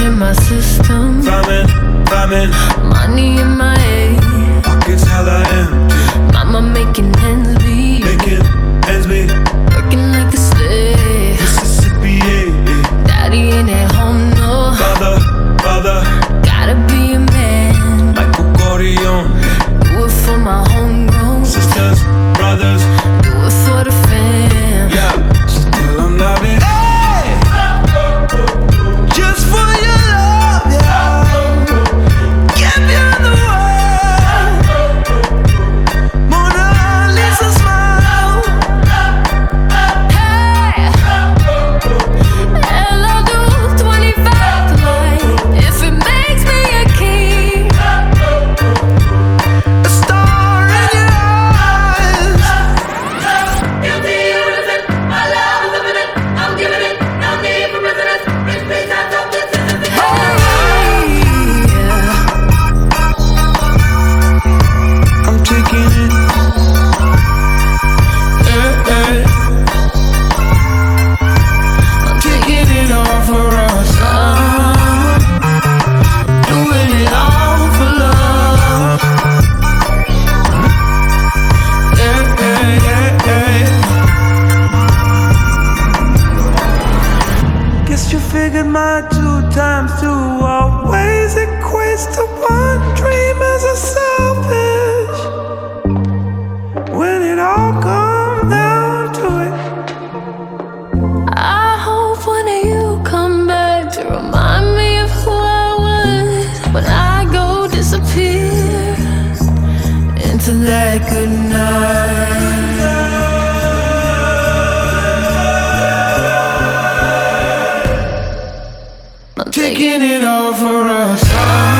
in my system. Money in my head. Pockets hella empty. Mama making ends my two times two always equates to one dream as a selfish. When it all comes down to it, I hope of you come back to remind me of who I was when I go disappear into that good night. Making it all for us.